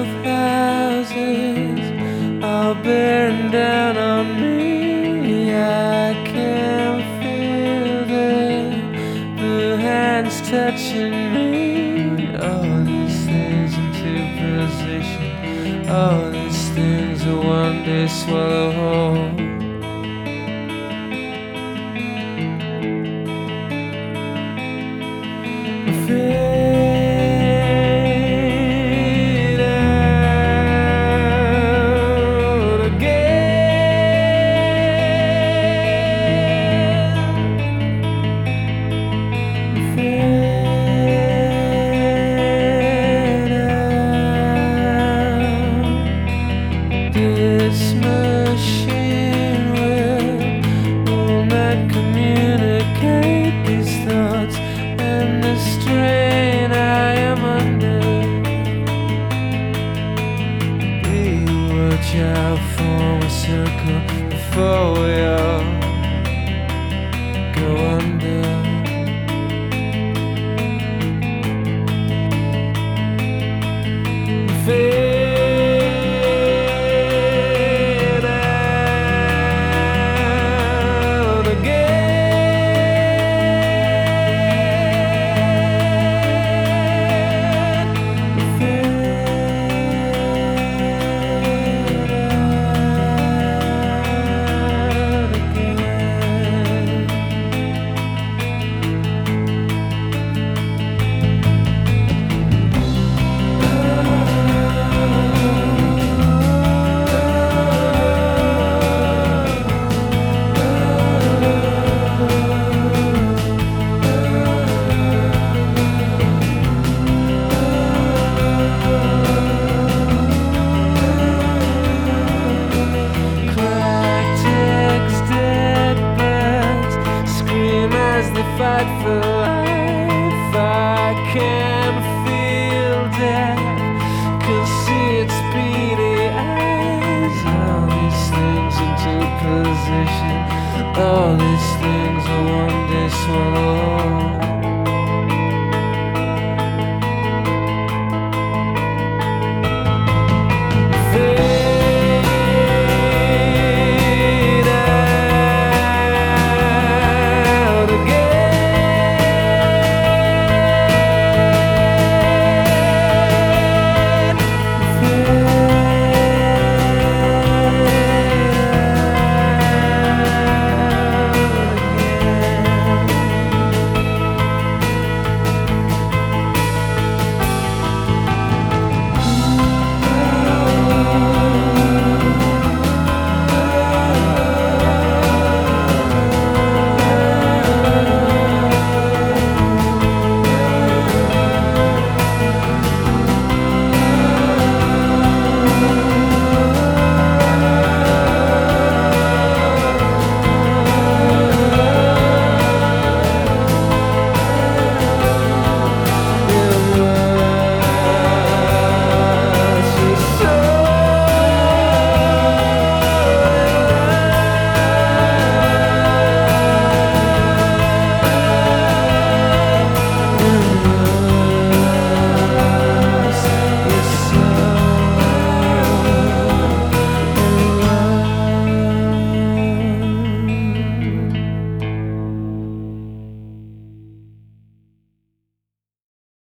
Of houses all bearing down on me. I can feel the hands touching me. Oh, all these things into position. All oh, these things will one day swallow whole. Fade strain I am under. Circle before we all go under. Into position, all these things